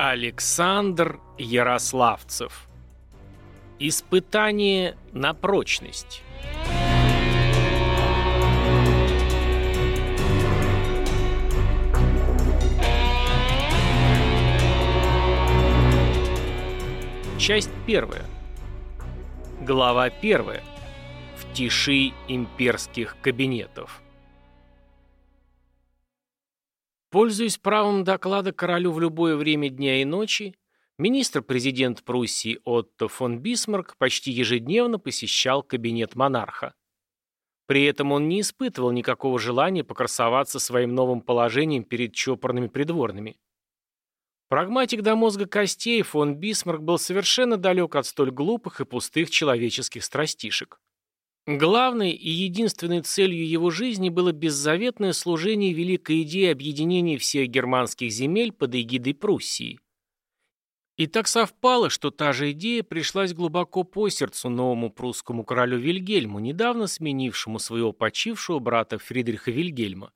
Александр Ярославцев. Испытание на прочность. Часть первая. Глава первая. В тиши имперских кабинетов Пользуясь правом доклада королю в любое время дня и ночи, министр-президент Пруссии Отто фон Бисмарк почти ежедневно посещал кабинет монарха. При этом он не испытывал никакого желания покрасоваться своим новым положением перед чопорными придворными. Прагматик до мозга костей фон Бисмарк был совершенно далек от столь глупых и пустых человеческих страстишек. Главной и единственной целью его жизни было беззаветное служение великой идее объединения всех германских земель под эгидой Пруссии. И так совпало, что та же идея пришлась глубоко по сердцу новому прусскому королю Вильгельму, недавно сменившему своего почившего брата Фридриха Вильгельма.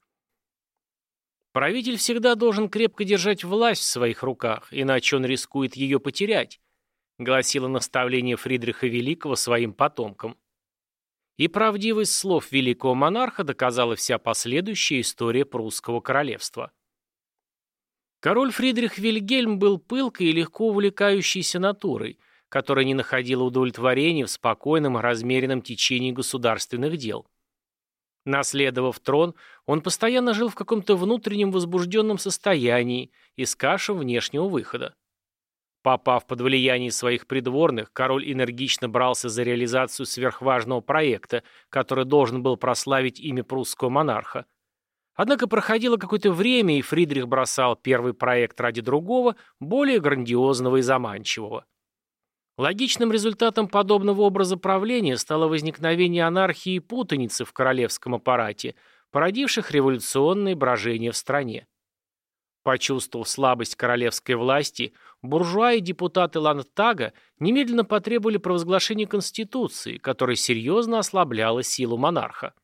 Правитель всегда должен крепко держать власть в своих руках, иначе он рискует ее потерять, гласило наставление Фридриха Великого своим потомкам. И правдивость слов великого монарха доказала вся последующая история прусского королевства. Король Фридрих Вильгельм был пылкой и легко увлекающейся натурой, которая не находила удовлетворения в спокойном размеренном течении государственных дел. Наследовав трон, он постоянно жил в каком-то внутреннем возбужденном состоянии, искавшем внешнего выхода. Попав под влияние своих придворных, король энергично брался за реализацию сверхважного проекта, который должен был прославить имя прусского монарха. Однако проходило какое-то время, и Фридрих бросал первый проект ради другого, более грандиозного и заманчивого. Логичным результатом подобного образа правления стало возникновение анархии и путаницы в королевском аппарате, породивших революционные брожения в стране. Почувствовав слабость королевской власти, буржуа и депутаты Ландтага немедленно потребовали провозглашения Конституции, которая серьезно ослабляла силу монарха.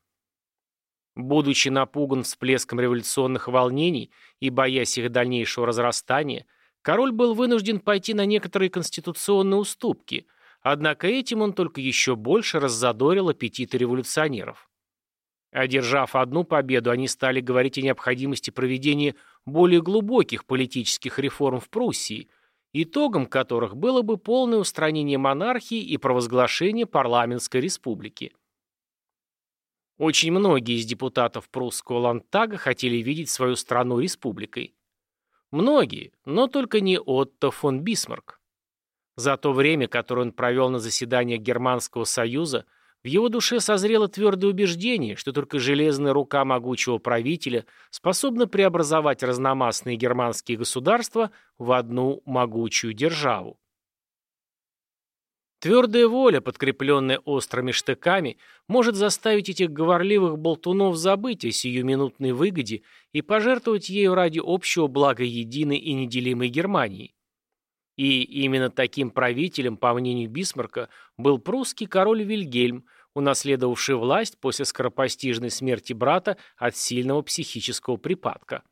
Будучи напуган всплеском революционных волнений и боясь их дальнейшего разрастания, король был вынужден пойти на некоторые конституционные уступки, однако этим он только еще больше раззадорил аппетиты революционеров. Одержав одну победу, они стали говорить о необходимости проведения более глубоких политических реформ в Пруссии, итогом которых было бы полное устранение монархии и провозглашение парламентской республики. Очень многие из депутатов прусского ландтага хотели видеть свою страну республикой. Многие, но только не Отто фон Бисмарк. За то время, которое он провел на заседаниях Германского союза, в его душе созрело твердое убеждение, что только железная рука могучего правителя способна преобразовать разномастные германские государства в одну могучую державу. Твердая воля, подкрепленная острыми штыками, может заставить этих говорливых болтунов забыть о сиюминутной выгоде и пожертвовать ею ради общего блага единой и неделимой Германии. И именно таким правителем, по мнению Бисмарка, был прусский король Вильгельм, унаследовавший власть после скоропостижной смерти брата от сильного психического припадка.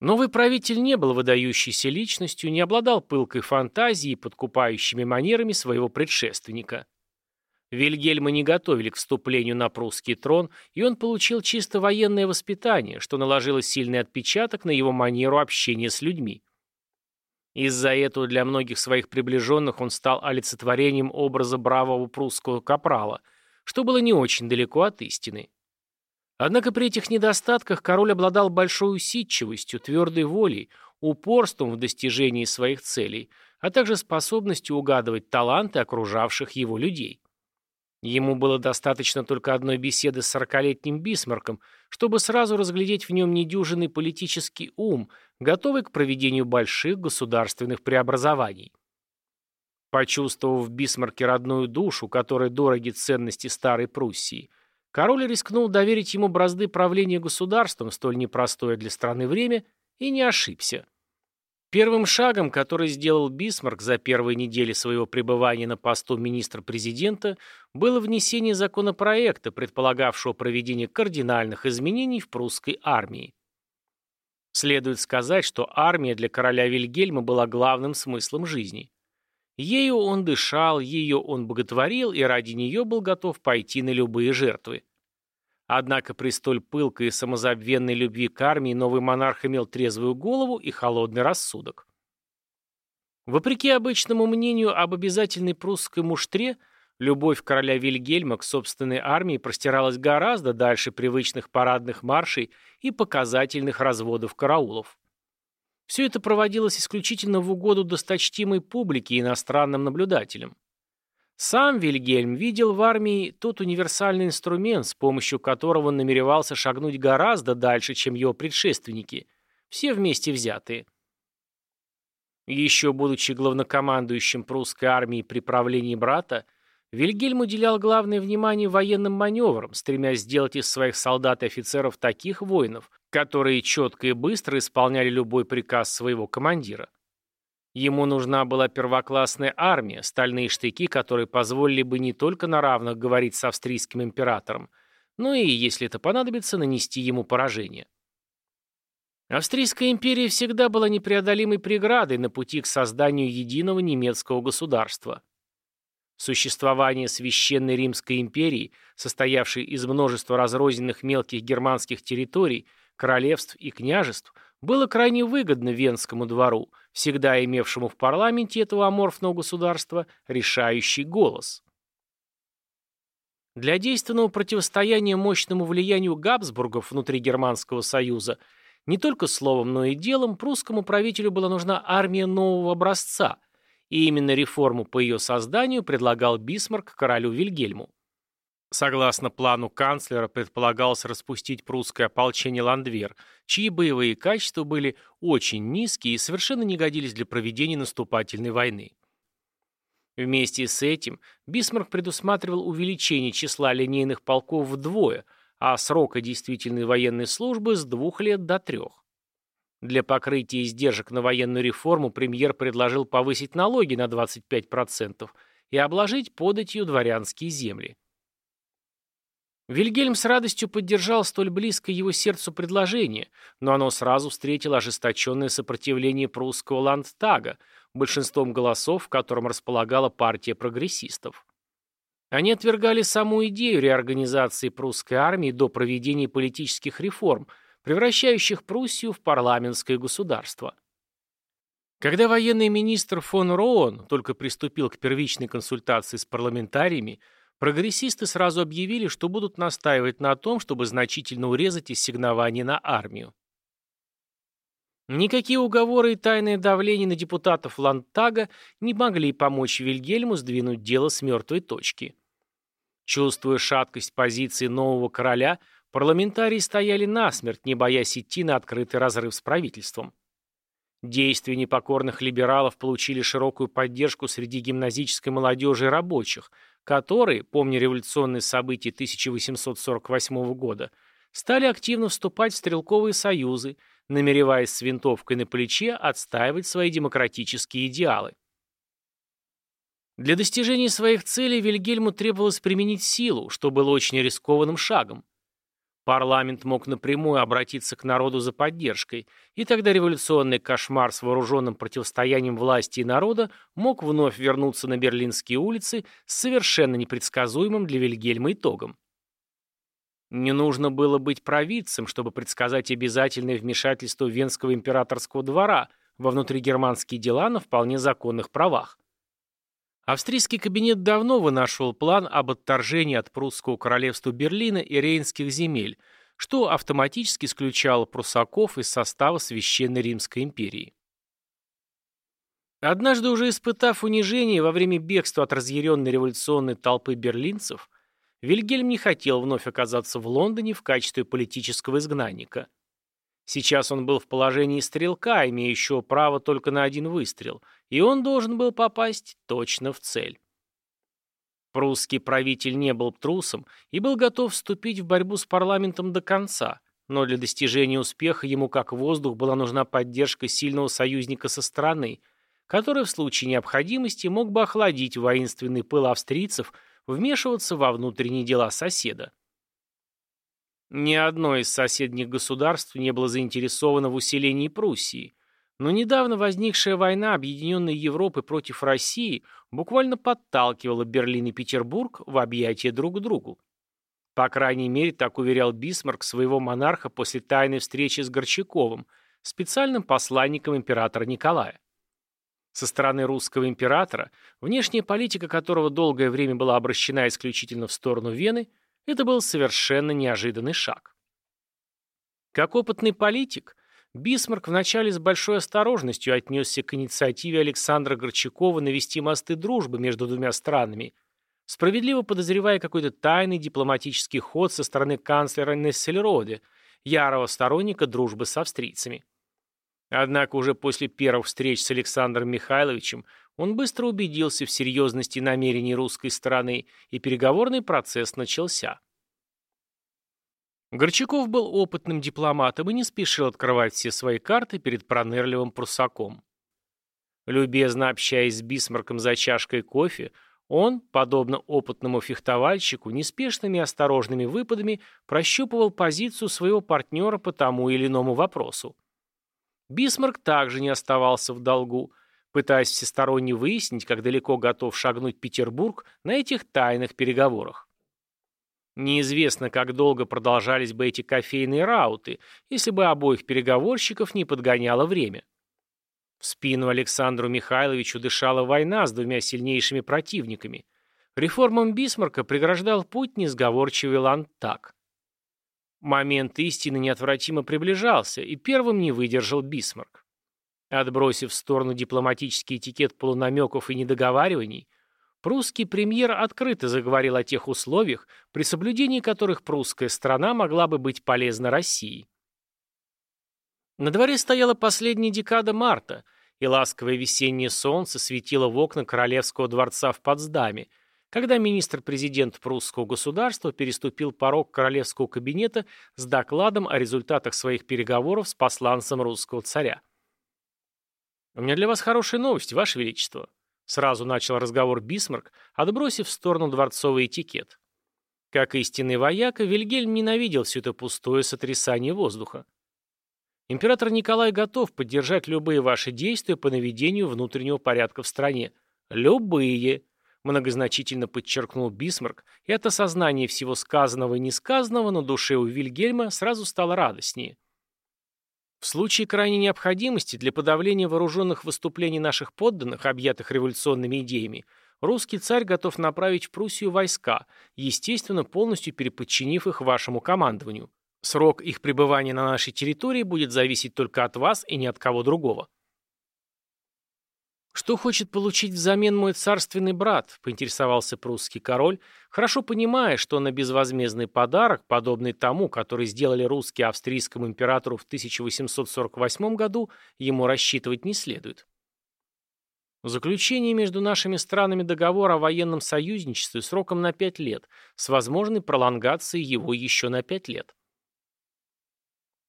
Новый правитель не был выдающейся личностью, не обладал пылкой фантазией и подкупающими манерами своего предшественника. Вильгельма не готовили к вступлению на прусский трон, и он получил чисто военное воспитание, что наложило сильный отпечаток на его манеру общения с людьми. Из-за этого для многих своих приближенных он стал олицетворением образа бравого прусского капрала, что было не очень далеко от истины. Однако при этих недостатках король обладал большой усидчивостью, твердой волей, упорством в достижении своих целей, а также способностью угадывать таланты окружавших его людей. Ему было достаточно только одной беседы с сорокалетним Бисмарком, чтобы сразу разглядеть в нем недюжинный политический ум, готовый к проведению больших государственных преобразований. Почувствовав в Бисмарке родную душу, которой дороги ценности старой Пруссии, король рискнул доверить ему бразды правления государством столь непростое для страны время и не ошибся. Первым шагом, который сделал Бисмарк за первые недели своего пребывания на посту министра-президента, было внесение законопроекта, предполагавшего проведение кардинальных изменений в прусской армии. Следует сказать, что армия для короля Вильгельма была главным смыслом жизни. Ею он дышал, ее он боготворил и ради нее был готов пойти на любые жертвы. Однако при столь пылкой и самозабвенной любви к армии новый монарх имел трезвую голову и холодный рассудок. Вопреки обычному мнению об обязательной прусской муштре, любовь короля Вильгельма к собственной армии простиралась гораздо дальше привычных парадных маршей и показательных разводов караулов. Все это проводилось исключительно в угоду досточтимой публике и иностранным наблюдателям. Сам Вильгельм видел в армии тот универсальный инструмент, с помощью которого он намеревался шагнуть гораздо дальше, чем его предшественники, все вместе взятые. Еще будучи главнокомандующим прусской армией при правлении брата, Вильгельм уделял главное внимание военным маневрам, стремясь сделать из своих солдат и офицеров таких воинов, которые четко и быстро исполняли любой приказ своего командира. Ему нужна была первоклассная армия, стальные штыки, которые позволили бы не только на равных говорить с австрийским императором, но и, если это понадобится, нанести ему поражение. Австрийская империя всегда была непреодолимой преградой на пути к созданию единого немецкого государства. Существование Священной Римской империи, состоявшей из множества разрозненных мелких германских территорий, королевств и княжеств, было крайне выгодно Венскому двору, всегда имевшему в парламенте этого аморфного государства решающий голос. Для действенного противостояния мощному влиянию Габсбургов внутри Германского союза не только словом, но и делом прусскому правителю была нужна армия нового образца – и именно реформу по ее созданию предлагал Бисмарк королю Вильгельму. Согласно плану канцлера, предполагалось распустить прусское ополчение Ландвер, чьи боевые качества были очень низкие и совершенно не годились для проведения наступательной войны. Вместе с этим Бисмарк предусматривал увеличение числа линейных полков вдвое, а срока действительной военной службы с двух лет до трех. Для покрытия издержек на военную реформу премьер предложил повысить налоги на 25% и обложить податью дворянские земли. Вильгельм с радостью поддержал столь близкое его сердцу предложение, но оно сразу встретило ожесточенное сопротивление прусского ландтага, большинством голосов, в котором располагала партия прогрессистов. Они отвергали саму идею реорганизации прусской армии до проведения политических реформ – превращающих Пруссию в парламентское государство. Когда военный министр фон Роон только приступил к первичной консультации с парламентариями, прогрессисты сразу объявили, что будут настаивать на том, чтобы значительно урезать ассигнования на армию. Никакие уговоры и тайное давление на депутатов Ландтага не могли помочь Вильгельму сдвинуть дело с мертвой точки. Чувствуя шаткость позиции нового короля, Парламентарии стояли насмерть, не боясь идти на открытый разрыв с правительством. Действия непокорных либералов получили широкую поддержку среди гимназической молодежи и рабочих, которые, помня революционные события 1848 года, стали активно вступать в стрелковые союзы, намереваясь с винтовкой на плече отстаивать свои демократические идеалы. Для достижения своих целей Вильгельму требовалось применить силу, что было очень рискованным шагом. Парламент мог напрямую обратиться к народу за поддержкой, и тогда революционный кошмар с вооруженным противостоянием власти и народа мог вновь вернуться на берлинские улицы с совершенно непредсказуемым для Вильгельма итогом. Не нужно было быть провидцем, чтобы предсказать обязательное вмешательство Венского императорского двора во внутригерманские дела на вполне законных правах. Австрийский кабинет давно вынашивал план об отторжении от прусского королевства Берлина и рейнских земель, что автоматически исключало прусаков из состава Священной Римской империи. Однажды уже испытав унижение во время бегства от разъяренной революционной толпы берлинцев, Вильгельм не хотел вновь оказаться в Лондоне в качестве политического изгнанника. Сейчас он был в положении стрелка, имеющего право только на один выстрел, и он должен был попасть точно в цель. Прусский правитель не был трусом и был готов вступить в борьбу с парламентом до конца, но для достижения успеха ему как воздух была нужна поддержка сильного союзника со стороны, который в случае необходимости мог бы охладить воинственный пыл австрийцев, вмешиваться во внутренние дела соседа. Ни одно из соседних государств не было заинтересовано в усилении Пруссии, но недавно возникшая война Объединенной Европы против России буквально подталкивала Берлин и Петербург в объятия друг к другу. По крайней мере, так уверял Бисмарк своего монарха после тайной встречи с Горчаковым, специальным посланником императора Николая. Со стороны русского императора, внешняя политика которого долгое время была обращена исключительно в сторону Вены, это был совершенно неожиданный шаг. Как опытный политик, Бисмарк вначале с большой осторожностью отнесся к инициативе Александра Горчакова навести мосты дружбы между двумя странами – справедливо подозревая какой-то тайный дипломатический ход со стороны канцлера Нессельроде, ярого сторонника дружбы с австрийцами. Однако уже после первых встреч с Александром Михайловичем он быстро убедился в серьезности намерений русской стороны, и переговорный процесс начался. Горчаков был опытным дипломатом и не спешил открывать все свои карты перед пронырливым прусаком. Любезно общаясь с Бисмарком за чашкой кофе, он, подобно опытному фехтовальщику, неспешными и осторожными выпадами прощупывал позицию своего партнера по тому или иному вопросу. Бисмарк также не оставался в долгу, пытаясь всесторонне выяснить, как далеко готов шагнуть Петербург на этих тайных переговорах. Неизвестно, как долго продолжались бы эти кофейные рауты, если бы обоих переговорщиков не подгоняло время. В спину Александру Михайловичу дышала война с двумя сильнейшими противниками. Реформам Бисмарка преграждал путь несговорчивый ландтаг. Момент истины неотвратимо приближался, и первым не выдержал Бисмарк. Отбросив в сторону дипломатический этикет полунамеков и недоговариваний, прусский премьер открыто заговорил о тех условиях, при соблюдении которых прусская страна могла бы быть полезна России. На дворе стояла последняя декада марта, и ласковое весеннее солнце светило в окна королевского дворца в Потсдаме, когда министр-президент прусского государства переступил порог королевского кабинета с докладом о результатах своих переговоров с посланцем русского царя. «У меня для вас хорошая новость, Ваше Величество», сразу начал разговор Бисмарк, отбросив в сторону дворцовый этикет. Как истинный вояка, Вильгельм ненавидел все это пустое сотрясание воздуха. Император Николай готов поддержать любые ваши действия по наведению внутреннего порядка в стране. Любые, многозначительно подчеркнул Бисмарк, и от осознания всего сказанного и несказанного на душе у Вильгельма сразу стало радостнее. В случае крайней необходимости для подавления вооруженных выступлений наших подданных, объятых революционными идеями, русский царь готов направить в Пруссию войска, естественно, полностью переподчинив их вашему командованию. Срок их пребывания на нашей территории будет зависеть только от вас и ни от кого другого. «Что хочет получить взамен мой царственный брат?» – поинтересовался прусский король, хорошо понимая, что на безвозмездный подарок, подобный тому, который сделали русские австрийскому императору в 1848 году, ему рассчитывать не следует. Заключение между нашими странами договора о военном союзничестве сроком на пять лет, с возможной пролонгацией его еще на пять лет.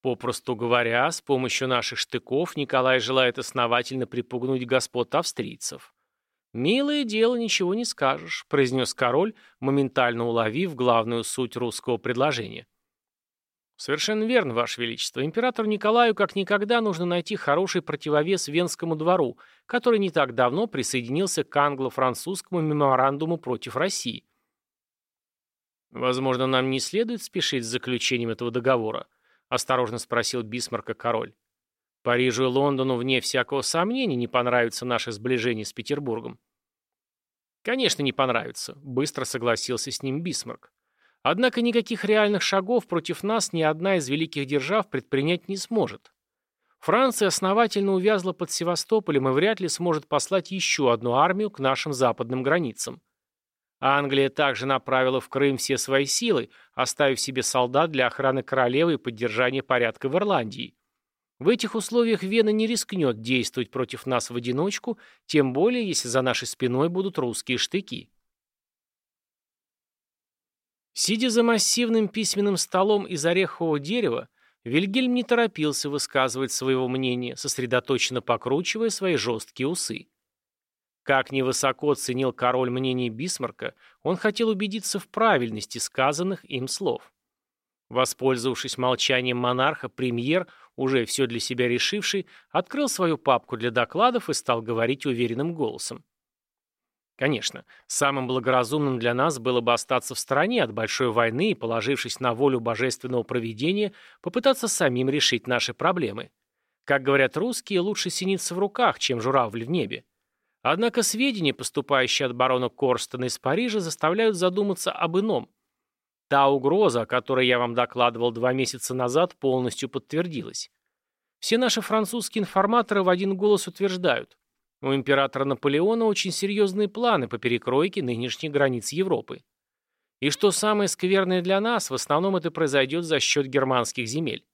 Попросту говоря, с помощью наших штыков Николай желает основательно припугнуть господ австрийцев. «Милое дело, ничего не скажешь», — произнес король, моментально уловив главную суть русского предложения. «Совершенно верно, Ваше Величество. Императору Николаю как никогда нужно найти хороший противовес Венскому двору, который не так давно присоединился к англо-французскому меморандуму против России». «Возможно, нам не следует спешить с заключением этого договора», — осторожно спросил Бисмарка король. «Парижу и Лондону, вне всякого сомнения, не понравится наше сближение с Петербургом». «Конечно, не понравится», — быстро согласился с ним Бисмарк. «Однако никаких реальных шагов против нас ни одна из великих держав предпринять не сможет. Франция основательно увязла под Севастополем и вряд ли сможет послать еще одну армию к нашим западным границам. Англия также направила в Крым все свои силы, оставив себе солдат для охраны королевы и поддержания порядка в Ирландии. В этих условиях Вена не рискнет действовать против нас в одиночку, тем более, если за нашей спиной будут русские штыки. Сидя за массивным письменным столом из орехового дерева, Вильгельм не торопился высказывать своего мнения, сосредоточенно покручивая свои жесткие усы. Как невысоко ценил король мнение Бисмарка, он хотел убедиться в правильности сказанных им слов. Воспользовавшись молчанием монарха, премьер, уже все для себя решивший, открыл свою папку для докладов и стал говорить уверенным голосом. Конечно, самым благоразумным для нас было бы остаться в стороне от большой войны и, положившись на волю божественного провидения, попытаться самим решить наши проблемы. Как говорят русские, лучше синиться в руках, чем журавль в небе. Однако сведения, поступающие от барона Корстона из Парижа, заставляют задуматься об ином. Та угроза, о которой я вам докладывал два месяца назад, полностью подтвердилась. Все наши французские информаторы в один голос утверждают, у императора Наполеона очень серьезные планы по перекройке нынешних границ Европы. И что самое скверное для нас, в основном это произойдет за счет германских земель.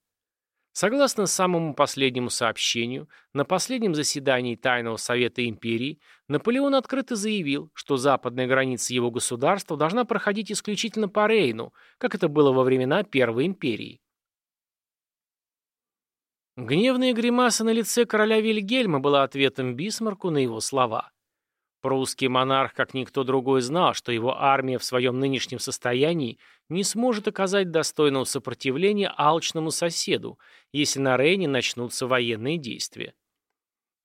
Согласно самому последнему сообщению, на последнем заседании Тайного Совета Империи Наполеон открыто заявил, что западная граница его государства должна проходить исключительно по Рейну, как это было во времена Первой Империи. Гневная гримаса на лице короля Вильгельма была ответом Бисмарку на его слова. Прусский монарх, как никто другой, знал, что его армия в своем нынешнем состоянии не сможет оказать достойного сопротивления алчному соседу, если на Рейне начнутся военные действия.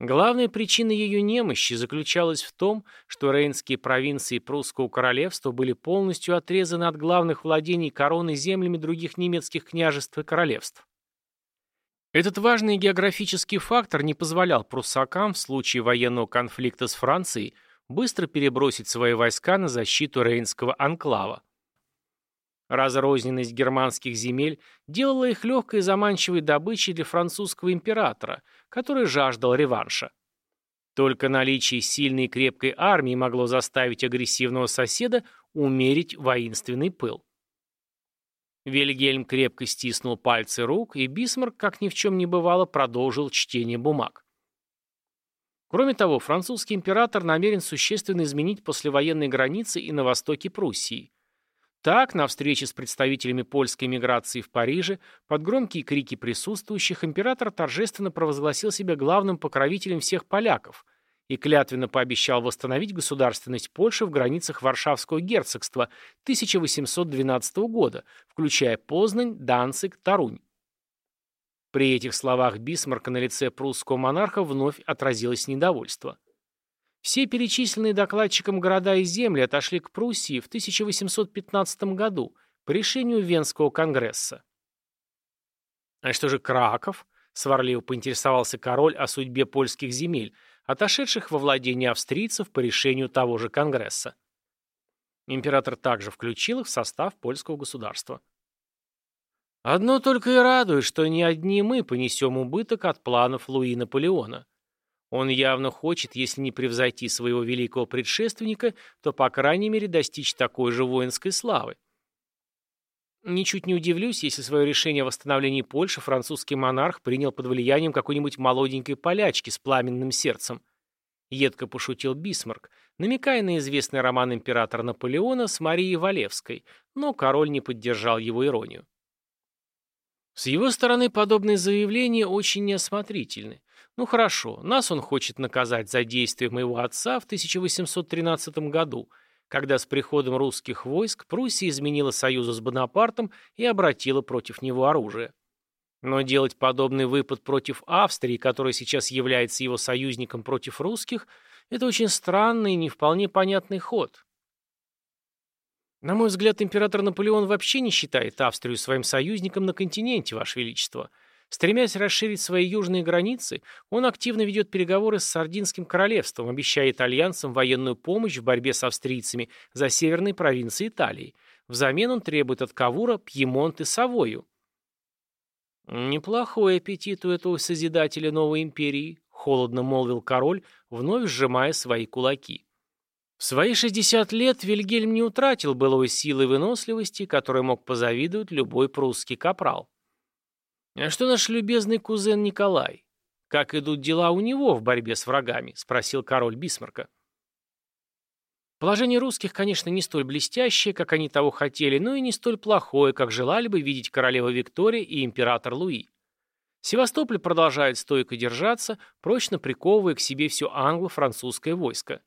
Главная причина ее немощи заключалась в том, что рейнские провинции прусского королевства были полностью отрезаны от главных владений короны землями других немецких княжеств и королевств. Этот важный географический фактор не позволял пруссакам в случае военного конфликта с Францией быстро перебросить свои войска на защиту Рейнского анклава. Разрозненность германских земель делала их легкой и заманчивой добычей для французского императора, который жаждал реванша. Только наличие сильной и крепкой армии могло заставить агрессивного соседа умерить воинственный пыл. Вильгельм крепко стиснул пальцы рук, и Бисмарк, как ни в чем не бывало, продолжил чтение бумаг. Кроме того, французский император намерен существенно изменить послевоенные границы и на востоке Пруссии. Так, на встрече с представителями польской миграции в Париже, под громкие крики присутствующих, император торжественно провозгласил себя главным покровителем всех поляков – и клятвенно пообещал восстановить государственность Польши в границах Варшавского герцогства 1812 года, включая Познань, Данциг, Тарунь. При этих словах Бисмарка на лице прусского монарха вновь отразилось недовольство. Все перечисленные докладчиком города и земли отошли к Пруссии в 1815 году по решению Венского конгресса. «А что же Краков?» – сварливо поинтересовался король о судьбе польских земель, отошедших во владение австрийцев по решению того же Конгресса. Император также включил их в состав польского государства. Одно только и радует, что не одни мы понесем убыток от планов Луи Наполеона. Он явно хочет, если не превзойти своего великого предшественника, то, по крайней мере, достичь такой же воинской славы. Ничуть не удивлюсь, если свое решение о восстановлении Польши французский монарх принял под влиянием какой-нибудь молоденькой полячки с пламенным сердцем. Едко пошутил Бисмарк, намекая на известный роман императора Наполеона с Марией Валевской, но король не поддержал его иронию. С его стороны подобные заявления очень неосмотрительны. Ну хорошо, нас он хочет наказать за действия моего отца в 1813 году – когда с приходом русских войск Пруссия изменила союзу с Бонапартом и обратила против него оружие. Но делать подобный выпад против Австрии, которая сейчас является его союзником против русских, это очень странный и не вполне понятный ход. На мой взгляд, император Наполеон вообще не считает Австрию своим союзником на континенте, Ваше Величество – Стремясь расширить свои южные границы, он активно ведет переговоры с Сардинским королевством, обещая итальянцам военную помощь в борьбе с австрийцами за северные провинции Италии. Взамен он требует от Кавура Пьемонт и Савою. «Неплохой аппетит у этого Созидателя новой империи», — холодно молвил король, вновь сжимая свои кулаки. В свои 60 лет Вильгельм не утратил былой силы и выносливости, которой мог позавидовать любой прусский капрал. «А что наш любезный кузен Николай? Как идут дела у него в борьбе с врагами?» – спросил король Бисмарка. Положение русских, конечно, не столь блестящее, как они того хотели, но и не столь плохое, как желали бы видеть королева Виктория и император Луи. Севастополь продолжает стойко держаться, прочно приковывая к себе все англо-французское войско.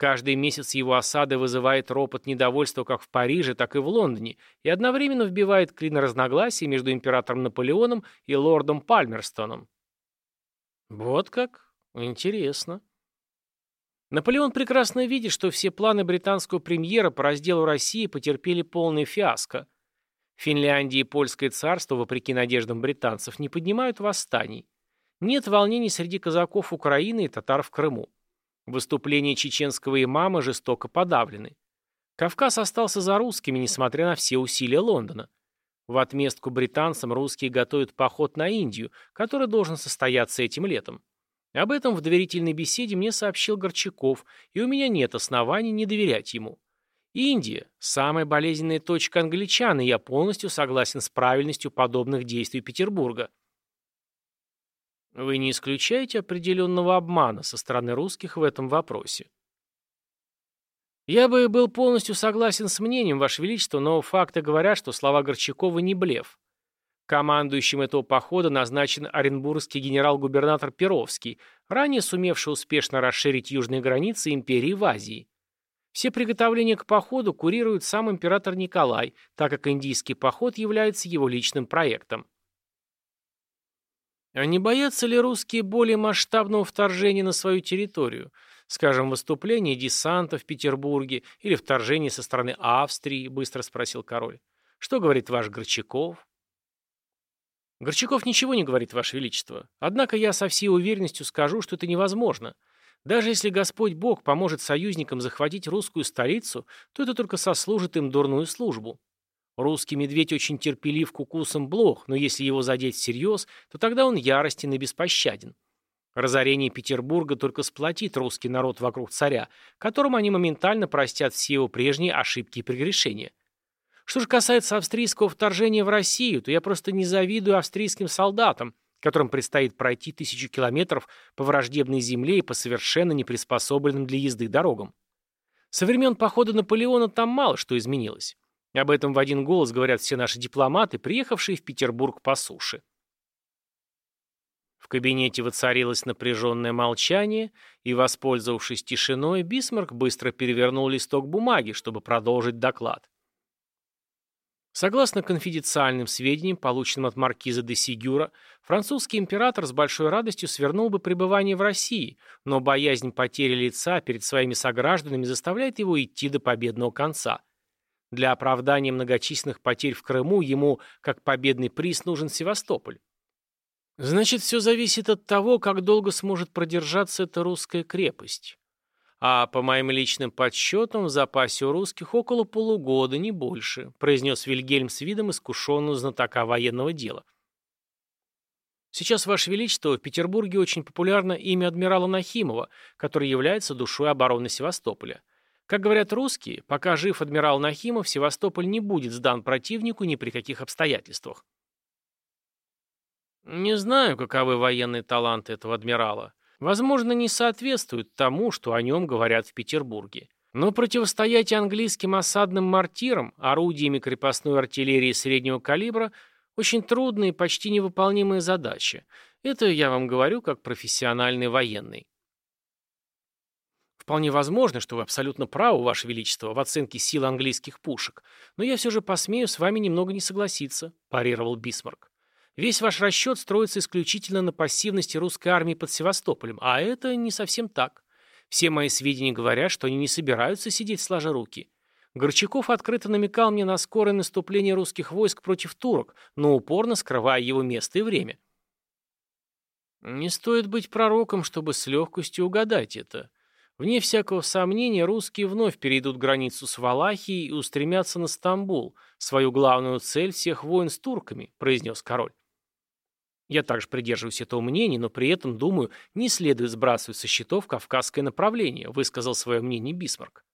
Каждый месяц его осады вызывает ропот недовольства как в Париже, так и в Лондоне и одновременно вбивает клин разногласий между императором Наполеоном и лордом Пальмерстоном. Вот как? Интересно. Наполеон прекрасно видит, что все планы британского премьера по разделу России потерпели полный фиаско. Финляндия и Польское царство, вопреки надеждам британцев, не поднимают восстаний. Нет волнений среди казаков Украины и татар в Крыму. Выступления чеченского имама жестоко подавлены. Кавказ остался за русскими, несмотря на все усилия Лондона. В отместку британцам русские готовят поход на Индию, который должен состояться этим летом. Об этом в доверительной беседе мне сообщил Горчаков, и у меня нет оснований не доверять ему. Индия – самая болезненная точка англичан, и я полностью согласен с правильностью подобных действий Петербурга. Вы не исключаете определенного обмана со стороны русских в этом вопросе? Я бы был полностью согласен с мнением, Ваше Величество, но факты говорят, что слова Горчакова не блеф. Командующим этого похода назначен оренбургский генерал-губернатор Перовский, ранее сумевший успешно расширить южные границы империи в Азии. Все приготовления к походу курирует сам император Николай, так как индийский поход является его личным проектом. А не боятся ли русские более масштабного вторжения на свою территорию, скажем, выступления десанта в Петербурге или вторжения со стороны Австрии, быстро спросил король. Что говорит ваш Горчаков? Горчаков ничего не говорит, ваше величество. Однако я со всей уверенностью скажу, что это невозможно. Даже если Господь Бог поможет союзникам захватить русскую столицу, то это только сослужит им дурную службу. Русский медведь очень терпелив к укусам блох, но если его задеть всерьез, то тогда он яростен и беспощаден. Разорение Петербурга только сплотит русский народ вокруг царя, которому они моментально простят все его прежние ошибки и прегрешения. Что же касается австрийского вторжения в Россию, то я просто не завидую австрийским солдатам, которым предстоит пройти тысячу километров по враждебной земле и по совершенно неприспособленным для езды дорогам. Со времен похода Наполеона там мало что изменилось. Об этом в один голос говорят все наши дипломаты, приехавшие в Петербург по суше. В кабинете воцарилось напряженное молчание, и, воспользовавшись тишиной, Бисмарк быстро перевернул листок бумаги, чтобы продолжить доклад. Согласно конфиденциальным сведениям, полученным от маркиза де Сигюра, французский император с большой радостью свернул бы пребывание в России, но боязнь потери лица перед своими согражданами заставляет его идти до победного конца. Для оправдания многочисленных потерь в Крыму ему, как победный приз, нужен Севастополь. Значит, все зависит от того, как долго сможет продержаться эта русская крепость. А по моим личным подсчетам, в запасе у русских около полугода, не больше, произнес Вильгельм с видом искушенного знатока военного дела. Сейчас, Ваше Величество, в Петербурге очень популярно имя адмирала Нахимова, который является душой обороны Севастополя. Как говорят русские, пока жив адмирал Нахимов, Севастополь не будет сдан противнику ни при каких обстоятельствах. Не знаю, каковы военные таланты этого адмирала. Возможно, не соответствуют тому, что о нем говорят в Петербурге. Но противостоять английским осадным мортирам, орудиями крепостной артиллерии среднего калибра, очень трудная и почти невыполнимая задача. Это я вам говорю как профессиональный военный. Вполне возможно, что вы абсолютно правы, Ваше Величество, в оценке сил английских пушек, но я все же посмею с вами немного не согласиться, парировал Бисмарк. Весь ваш расчет строится исключительно на пассивности русской армии под Севастополем, а это не совсем так. Все мои сведения говорят, что они не собираются сидеть сложа руки. Горчаков открыто намекал мне на скорое наступление русских войск против турок, но упорно скрывая его место и время. Не стоит быть пророком, чтобы с легкостью угадать это. Вне всякого сомнения, русские вновь перейдут границу с Валахией и устремятся на Стамбул, свою главную цель всех войн с турками, произнес король. Я также придерживаюсь этого мнения, но при этом, думаю, не следует сбрасывать со счетов кавказское направление, высказал свое мнение Бисмарк.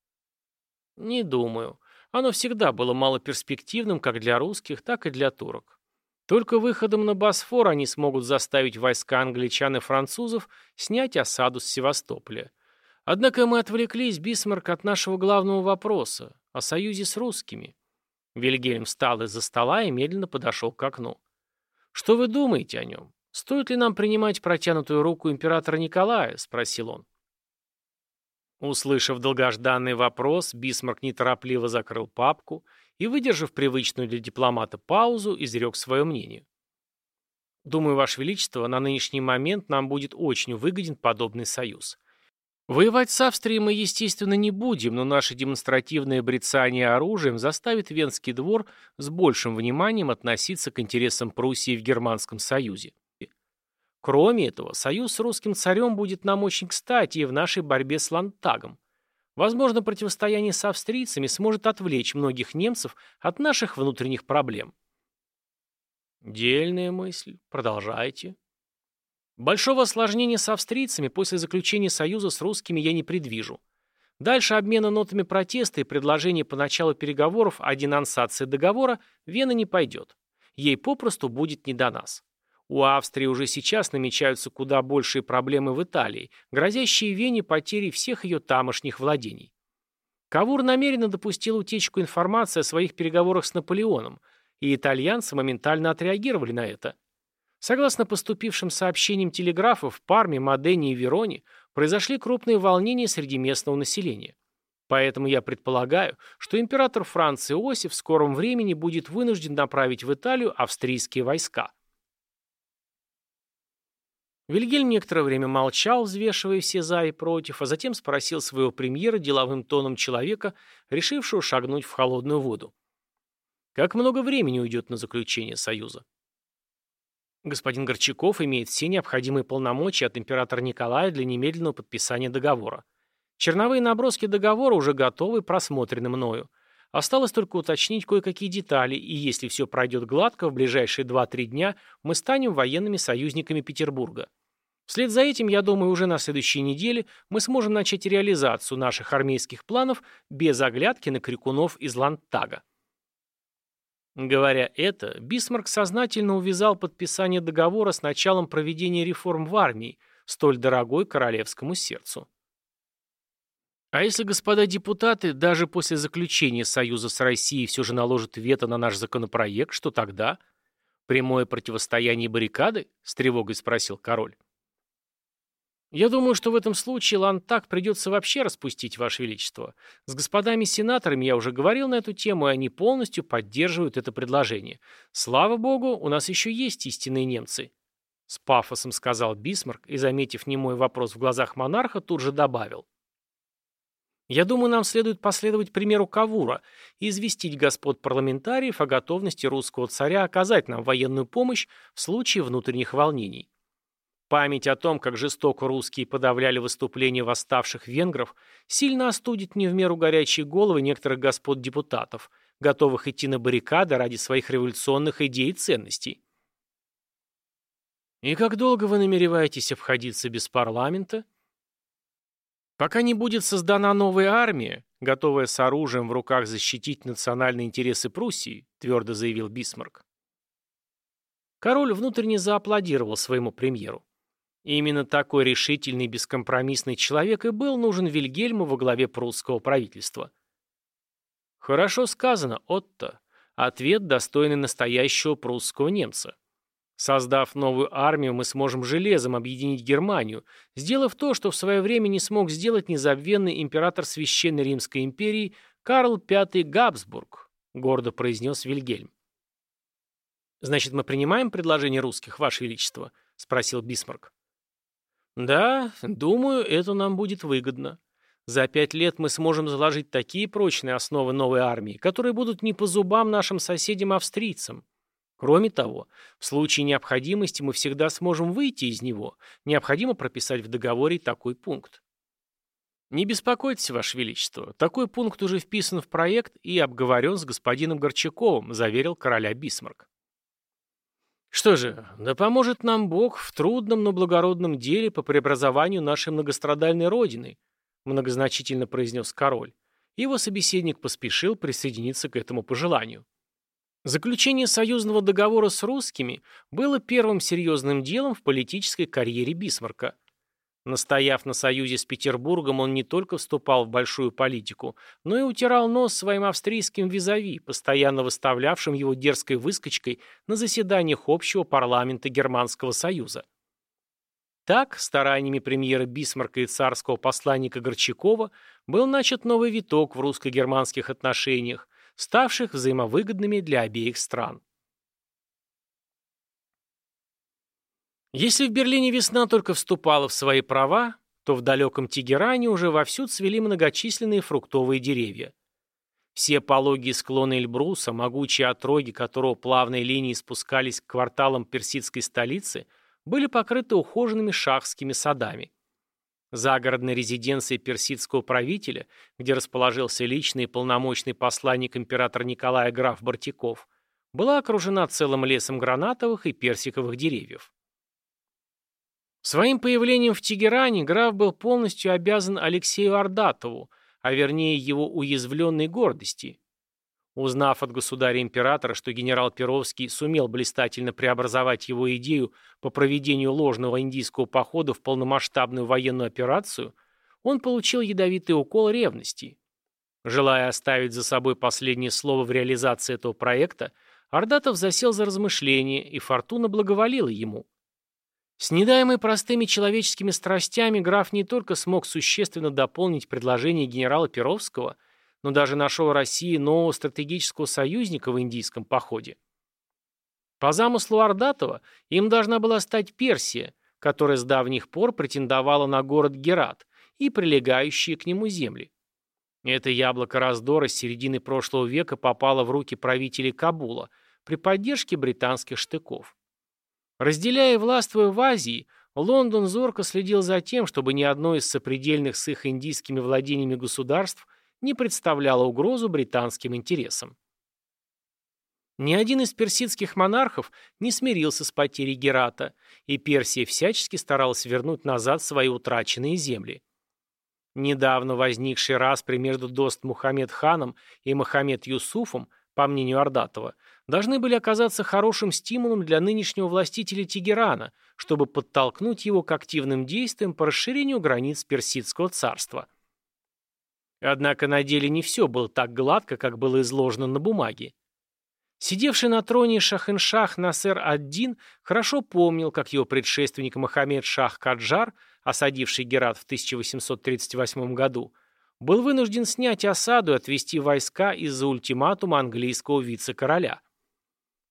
Не думаю. Оно всегда было малоперспективным как для русских, так и для турок. Только выходом на Босфор они смогут заставить войска англичан и французов снять осаду с Севастополя. Однако мы отвлеклись, Бисмарк, от нашего главного вопроса – о союзе с русскими. Вильгельм встал из-за стола и медленно подошел к окну. «Что вы думаете о нем? Стоит ли нам принимать протянутую руку императора Николая?» – спросил он. Услышав долгожданный вопрос, Бисмарк неторопливо закрыл папку и, выдержав привычную для дипломата паузу, изрек свое мнение. «Думаю, Ваше Величество, на нынешний момент нам будет очень выгоден подобный союз. Воевать с Австрией мы, естественно, не будем, но наше демонстративное брецание оружием заставит Венский двор с большим вниманием относиться к интересам Пруссии в Германском Союзе. Кроме этого, союз с русским царем будет нам очень кстати и в нашей борьбе с Лантагом. Возможно, противостояние с австрийцами сможет отвлечь многих немцев от наших внутренних проблем. Дельная мысль. Продолжайте. Большого осложнения с австрийцами после заключения союза с русскими я не предвижу. Дальше обмена нотами протеста и предложения по началу переговоров о денонсации договора Вена не пойдет. Ей попросту будет не до нас. У Австрии уже сейчас намечаются куда большие проблемы в Италии, грозящие Вене потерей всех ее тамошних владений. Кавур намеренно допустил утечку информации о своих переговорах с Наполеоном, и итальянцы моментально отреагировали на это. Согласно поступившим сообщениям телеграфов, в Парме, Модене и Вероне произошли крупные волнения среди местного населения. Поэтому я предполагаю, что император Франции Иосиф в скором времени будет вынужден направить в Италию австрийские войска. Вильгельм некоторое время молчал, взвешивая все «за» и «против», а затем спросил своего премьера деловым тоном человека, решившего шагнуть в холодную воду. «Как много времени уйдет на заключение союза?» Господин Горчаков имеет все необходимые полномочия от императора Николая для немедленного подписания договора. Черновые наброски договора уже готовы и просмотрены мною. Осталось только уточнить кое-какие детали, и если все пройдет гладко, в ближайшие 2-3 дня мы станем военными союзниками Петербурга. Вслед за этим, я думаю, уже на следующей неделе мы сможем начать реализацию наших армейских планов без оглядки на крикунов из Лантага. Говоря это, Бисмарк сознательно увязал подписание договора с началом проведения реформ в армии, столь дорогой королевскому сердцу. А если господа депутаты даже после заключения союза с Россией все же наложат вето на наш законопроект, что тогда? Прямое противостояние баррикады? С тревогой спросил король. Я думаю, что в этом случае Лантак придется вообще распустить, Ваше Величество. С господами сенаторами я уже говорил на эту тему, и они полностью поддерживают это предложение. Слава богу, у нас еще есть истинные немцы. С пафосом сказал Бисмарк и, заметив немой вопрос в глазах монарха, тут же добавил. Я думаю, нам следует последовать примеру Кавура и известить господ парламентариев о готовности русского царя оказать нам военную помощь в случае внутренних волнений. Память о том, как жестоко русские подавляли выступления восставших венгров, сильно остудит не в меру горячие головы некоторых господ депутатов, готовых идти на баррикады ради своих революционных идей и ценностей. И как долго вы намереваетесь обходиться без парламента? Пока не будет создана новая армия, готовая с оружием в руках защитить национальные интересы Пруссии, твердо заявил Бисмарк. Король внутренне зааплодировал своему премьеру. И именно такой решительный бескомпромиссный человек и был нужен Вильгельму во главе прусского правительства. Хорошо сказано, Отто. Ответ, достойный настоящего прусского немца. Создав новую армию, мы сможем железом объединить Германию, сделав то, что в свое время не смог сделать незабвенный император Священной Римской империи Карл V Габсбург, гордо произнес Вильгельм. «Значит, мы принимаем предложение русских, Ваше Величество?» – спросил Бисмарк. «Да, думаю, это нам будет выгодно. За пять лет мы сможем заложить такие прочные основы новой армии, которые будут не по зубам нашим соседям-австрийцам. Кроме того, в случае необходимости мы всегда сможем выйти из него. Необходимо прописать в договоре такой пункт. Не беспокойтесь, Ваше Величество, такой пункт уже вписан в проект и обговорен с господином Горчаковым, заверил короля Бисмарк. Что же, да поможет нам Бог в трудном, но благородном деле по преобразованию нашей многострадальной родины, многозначительно произнес король. Его собеседник поспешил присоединиться к этому пожеланию. Заключение союзного договора с русскими было первым серьезным делом в политической карьере Бисмарка. Настояв на союзе с Петербургом, он не только вступал в большую политику, но и утирал нос своим австрийским визави, постоянно выставлявшим его дерзкой выскочкой на заседаниях общего парламента Германского союза. Так, стараниями премьера Бисмарка и царского посланника Горчакова был начат новый виток в русско-германских отношениях, ставших взаимовыгодными для обеих стран. Если в Берлине весна только вступала в свои права, то в далеком Тегеране уже вовсю цвели многочисленные фруктовые деревья. Все пологие склоны Эльбруса, могучие отроги которого плавной линией спускались к кварталам персидской столицы, были покрыты ухоженными шахскими садами. Загородная резиденция персидского правителя, где расположился личный и полномочный посланник императора Николая граф Бартиков, была окружена целым лесом гранатовых и персиковых деревьев. Своим появлением в Тегеране граф был полностью обязан Алексею Ордатову, а вернее его уязвленной гордости. Узнав от государя-императора, что генерал Перовский сумел блистательно преобразовать его идею по проведению ложного индийского похода в полномасштабную военную операцию, он получил ядовитый укол ревности. Желая оставить за собой последнее слово в реализации этого проекта, Ордатов засел за размышления, и фортуна благоволила ему. С недаемой простыми человеческими страстями граф не только смог существенно дополнить предложение генерала Перовского, но даже нашел России нового стратегического союзника в индийском походе. По замыслу Ордатова им должна была стать Персия, которая с давних пор претендовала на город Герат и прилегающие к нему земли. Это яблоко раздора с середины прошлого века попало в руки правителей Кабула при поддержке британских штыков. Разделяя и в Азии, Лондон зорко следил за тем, чтобы ни одно из сопредельных с их индийскими владениями государств не представляло угрозу британским интересам. Ни один из персидских монархов не смирился с потерей Герата, и Персия всячески старалась вернуть назад свои утраченные земли. Недавно возникший распри между Дост Мухаммед ханом и Мухаммед Юсуфом, по мнению Ордатова, должны были оказаться хорошим стимулом для нынешнего властителя Тегерана, чтобы подтолкнуть его к активным действиям по расширению границ Персидского царства. Однако на деле не все было так гладко, как было изложено на бумаге. Сидевший на троне Шахеншах Насер ад-Дин хорошо помнил, как его предшественник Мохаммед Шах Каджар, осадивший Герат в 1838 году, был вынужден снять осаду и отвести войска из-за ультиматума английского вице-короля.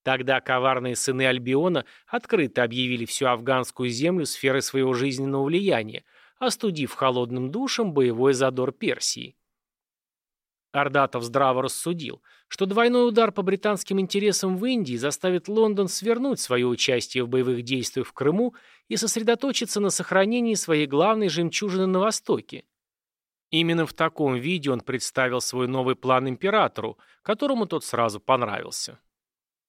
Тогда коварные сыны Альбиона открыто объявили всю афганскую землю сферой своего жизненного влияния, остудив холодным душем боевой задор Персии. Ордатов здраво рассудил, что двойной удар по британским интересам в Индии заставит Лондон свернуть свое участие в боевых действиях в Крыму и сосредоточиться на сохранении своей главной жемчужины на Востоке. Именно в таком виде он представил свой новый план императору, которому тот сразу понравился.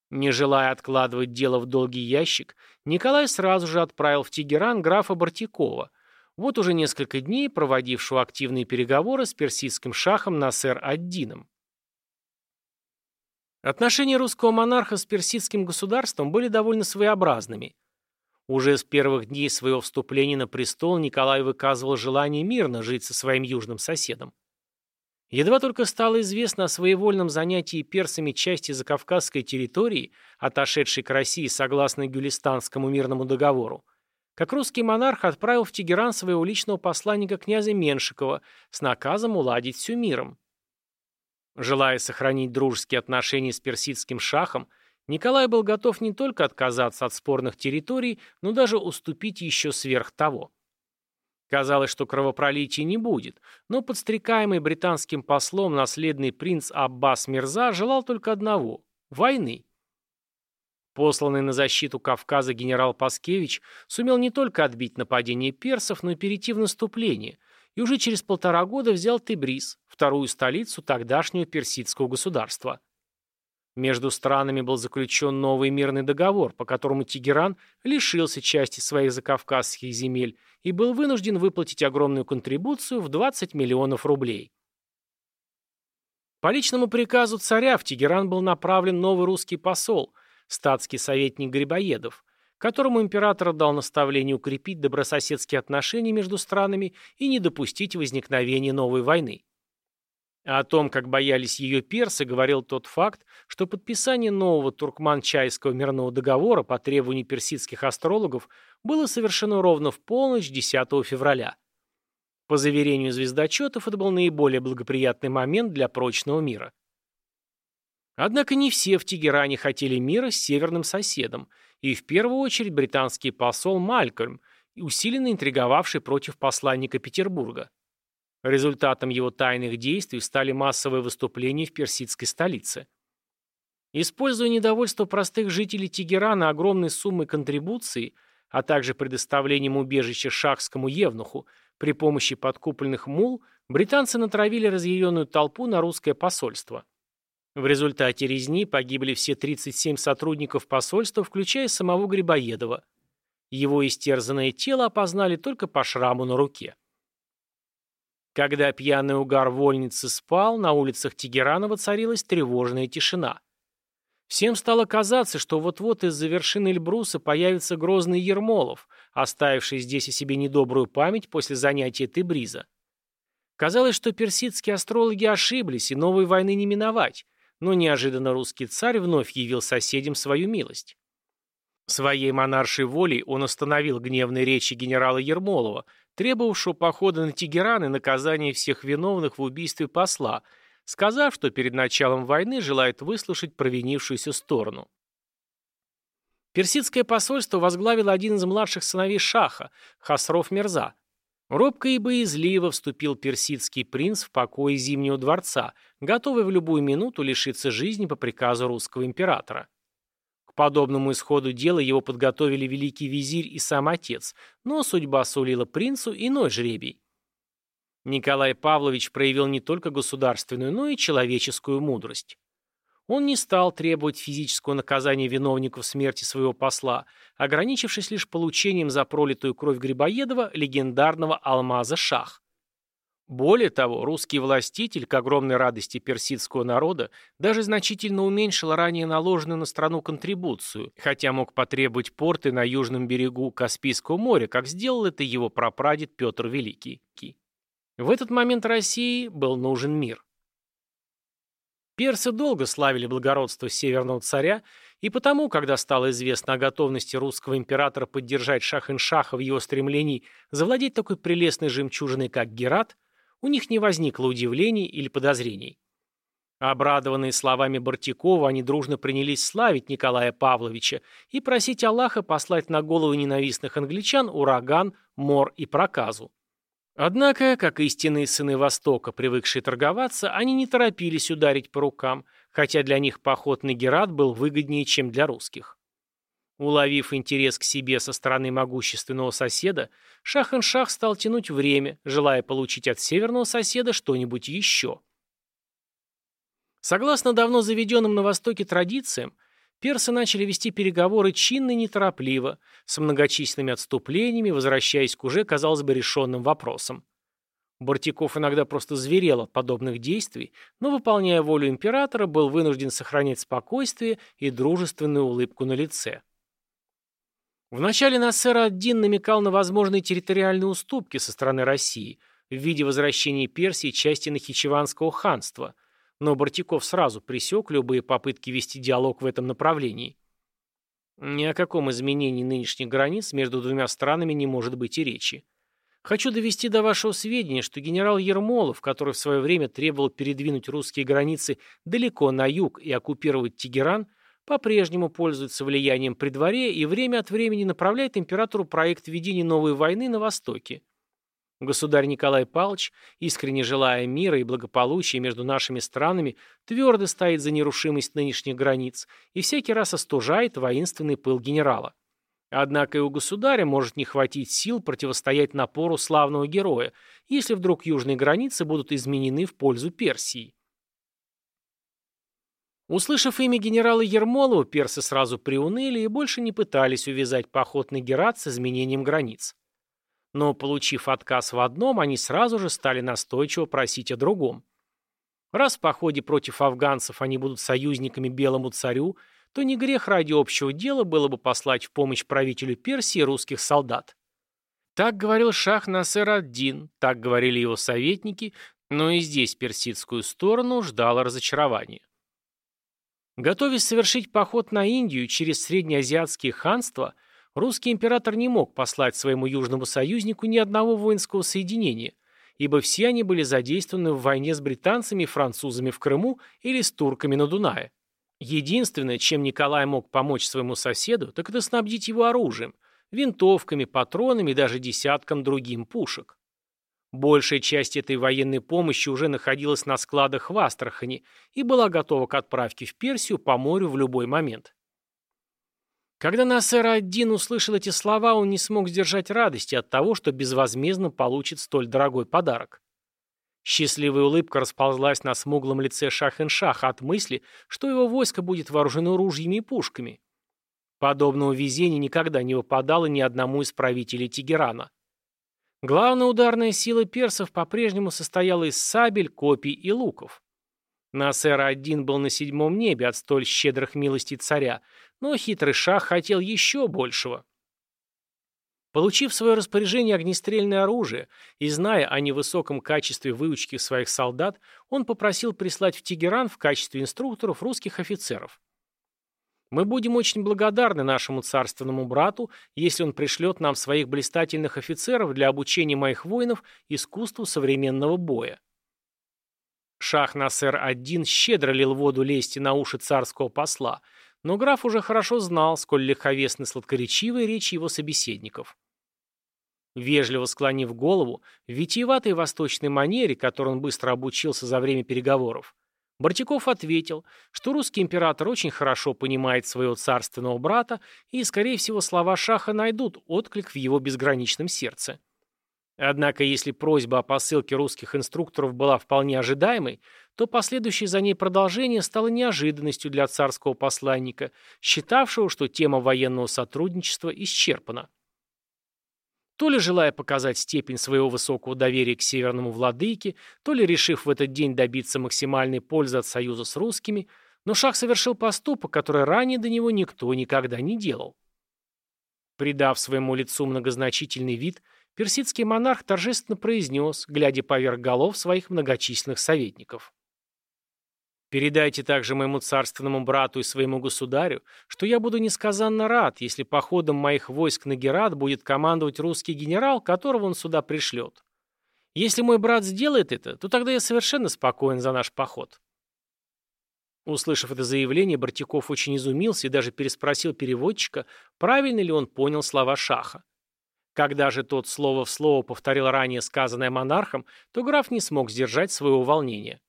Не желая откладывать дело в долгий ящик, Николай сразу же отправил в Тегеран графа Бартикова, вот уже несколько дней проводившего активные переговоры с персидским шахом Насер ад-Дином. Отношения русского монарха с персидским государством были довольно своеобразными. Уже с первых дней своего вступления на престол Николай выказывал желание мирно жить со своим южным соседом. Едва только стало известно о своевольном занятии персами части закавказской территории, отошедшей к России согласно Гюлистанскому мирному договору, как русский монарх отправил в Тегеран своего личного посланника князя Меншикова с наказом уладить все миром. Желая сохранить дружеские отношения с персидским шахом, Николай был готов не только отказаться от спорных территорий, но даже уступить еще сверх того. Казалось, что кровопролития не будет, но подстрекаемый британским послом наследный принц Аббас Мирза желал только одного – войны. Посланный на защиту Кавказа генерал Паскевич сумел не только отбить нападение персов, но и перейти в наступление, и уже через полтора года взял Тебриз, вторую столицу тогдашнего персидского государства. Между странами был заключен новый мирный договор, по которому Тегеран лишился части своих закавказских земель и был вынужден выплатить огромную контрибуцию в 20 миллионов рублей. По личному приказу царя в Тегеран был направлен новый русский посол, статский советник Грибоедов, которому император дал наставление укрепить добрососедские отношения между странами и не допустить возникновения новой войны. А о том, как боялись ее персы, говорил тот факт, что подписание нового туркман-чайского мирного договора по требованию персидских астрологов было совершено ровно в полночь 10 февраля. По заверению звездочетов, это был наиболее благоприятный момент для прочного мира. Однако не все в Тегеране хотели мира с северным соседом, и в первую очередь британский посол Малькольм, усиленно интриговавший против посланника Петербурга. Результатом его тайных действий стали массовые выступления в персидской столице. Используя недовольство простых жителей Тегерана огромной суммой контрибуции, а также предоставлением убежища шахскому евнуху, при помощи подкупленных мул британцы натравили разъяренную толпу на русское посольство. В результате резни погибли все 37 сотрудников посольства, включая самого Грибоедова. Его истерзанное тело опознали только по шраму на руке. Когда пьяный угар вольницы спал, на улицах Тегерана воцарилась тревожная тишина. Всем стало казаться, что вот-вот из-за вершины Эльбруса появится грозный Ермолов, оставивший здесь о себе недобрую память после занятия Тебриза. Казалось, что персидские астрологи ошиблись, и новой войны не миновать, но неожиданно русский царь вновь явил соседям свою милость. Своей монаршей волей он остановил гневные речи генерала Ермолова, требовавшего похода на Тегеран и наказания всех виновных в убийстве посла, сказав, что перед началом войны желает выслушать провинившуюся сторону. Персидское посольство возглавил один из младших сыновей Шаха, Хасров Мирза. Робко и боязливо вступил персидский принц в покои Зимнего дворца, готовый в любую минуту лишиться жизни по приказу русского императора подобному исходу дела его подготовили великий визирь и сам отец, но судьба сулила принцу иной жребий. Николай Павлович проявил не только государственную, но и человеческую мудрость. Он не стал требовать физического наказания виновников смерти своего посла, ограничившись лишь получением за пролитую кровь Грибоедова легендарного алмаза Шах. Более того, русский властитель, к огромной радости персидского народа, даже значительно уменьшил ранее наложенную на страну контрибуцию, хотя мог потребовать порты на южном берегу Каспийского моря, как сделал это его прапрадед Петр Великий. В этот момент России был нужен мир. Персы долго славили благородство северного царя, и потому, когда стало известно о готовности русского императора поддержать Шах-ин-Шаха в его стремлении завладеть такой прелестной жемчужиной, как Герат, у них не возникло удивлений или подозрений. Обрадованные словами Бартякова, они дружно принялись славить Николая Павловича и просить Аллаха послать на голову ненавистных англичан ураган, мор и проказу. Однако, как истинные сыны Востока, привыкшие торговаться, они не торопились ударить по рукам, хотя для них поход на Герат был выгоднее, чем для русских. Уловив интерес к себе со стороны могущественного соседа, Шах-ин-Шах стал тянуть время, желая получить от северного соседа что-нибудь еще. Согласно давно заведенным на Востоке традициям, персы начали вести переговоры чинно и неторопливо, с многочисленными отступлениями, возвращаясь к уже, казалось бы, решенным вопросам. Бортиков иногда просто зверел от подобных действий, но, выполняя волю императора, был вынужден сохранять спокойствие и дружественную улыбку на лице. Вначале Насер ад-Дин намекал на возможные территориальные уступки со стороны России в виде возвращения Персии части Нахичеванского ханства, но Бартиков сразу пресек любые попытки вести диалог в этом направлении. Ни о каком изменении нынешних границ между двумя странами не может быть и речи. Хочу довести до вашего сведения, что генерал Ермолов, который в свое время требовал передвинуть русские границы далеко на юг и оккупировать Тегеран, по-прежнему пользуется влиянием при дворе и время от времени направляет императору проект ведения новой войны на Востоке. Государь Николай Павлович, искренне желая мира и благополучия между нашими странами, твердо стоит за нерушимость нынешних границ и всякий раз остужает воинственный пыл генерала. Однако и у государя может не хватить сил противостоять напору славного героя, если вдруг южные границы будут изменены в пользу Персии. Услышав имя генерала Ермолова, персы сразу приуныли и больше не пытались увязать поход на Герат с изменением границ. Но, получив отказ в одном, они сразу же стали настойчиво просить о другом. Раз в походе против афганцев они будут союзниками Белому царю, то не грех ради общего дела было бы послать в помощь правителю Персии русских солдат. Так говорил шах Насер ад-Дин, так говорили его советники, Но и здесь персидскую сторону ждало разочарование. Готовясь совершить поход на Индию через среднеазиатские ханства, русский император не мог послать своему южному союзнику ни одного воинского соединения, ибо все они были задействованы в войне с британцами и французами в Крыму или с турками на Дунае. Единственное, чем Николай мог помочь своему соседу, так это снабдить его оружием, винтовками, патронами и даже десятком другим пушек. Большая часть этой военной помощи уже находилась на складах в Астрахани и была готова к отправке в Персию по морю в любой момент. Когда Насер один услышал эти слова, он не смог сдержать радости от того, что безвозмездно получит столь дорогой подарок. Счастливая улыбка расползлась на смуглом лице Шах-эн-Шаха от мысли, что его войско будет вооружено ружьями и пушками. Подобного везения никогда не выпадало ни одному из правителей Тегерана. Главная ударная сила персов по-прежнему состояла из сабель, копий и луков. Насер-1 был на седьмом небе от столь щедрых милостей царя, но хитрый шах хотел еще большего. Получив в свое распоряжение огнестрельное оружие и зная о невысоком качестве выучки своих солдат, он попросил прислать в Тегеран в качестве инструкторов русских офицеров. Мы будем очень благодарны нашему царственному брату, если он пришлет нам своих блистательных офицеров для обучения моих воинов искусству современного боя. Шах Насер-1 щедро лил воду лести на уши царского посла, но граф уже хорошо знал, сколь легковесны сладкоречивые речи его собеседников. Вежливо склонив голову, в витиеватой восточной манере, которой он быстро обучился за время переговоров, Бартяков ответил, что русский император очень хорошо понимает своего царственного брата, и, скорее всего, слова Шаха найдут отклик в его безграничном сердце. Однако, если просьба о посылке русских инструкторов была вполне ожидаемой, то последующее за ней продолжение стало неожиданностью для царского посланника, считавшего, что тема военного сотрудничества исчерпана. То ли желая показать степень своего высокого доверия к северному владыке, то ли решив в этот день добиться максимальной пользы от союза с русскими, но Шах совершил поступок, который ранее до него никто никогда не делал. Придав своему лицу многозначительный вид, персидский монарх торжественно произнес, глядя поверх голов своих многочисленных советников. Передайте также моему царственному брату и своему государю, что я буду несказанно рад, если походом моих войск на Герат будет командовать русский генерал, которого он сюда пришлет. Если мой брат сделает это, то тогда я совершенно спокоен за наш поход». Услышав это заявление, Бартяков очень изумился и даже переспросил переводчика, правильно ли он понял слова Шаха. Когда же тот слово в слово повторил ранее сказанное монархом, то граф не смог сдержать своего волнения.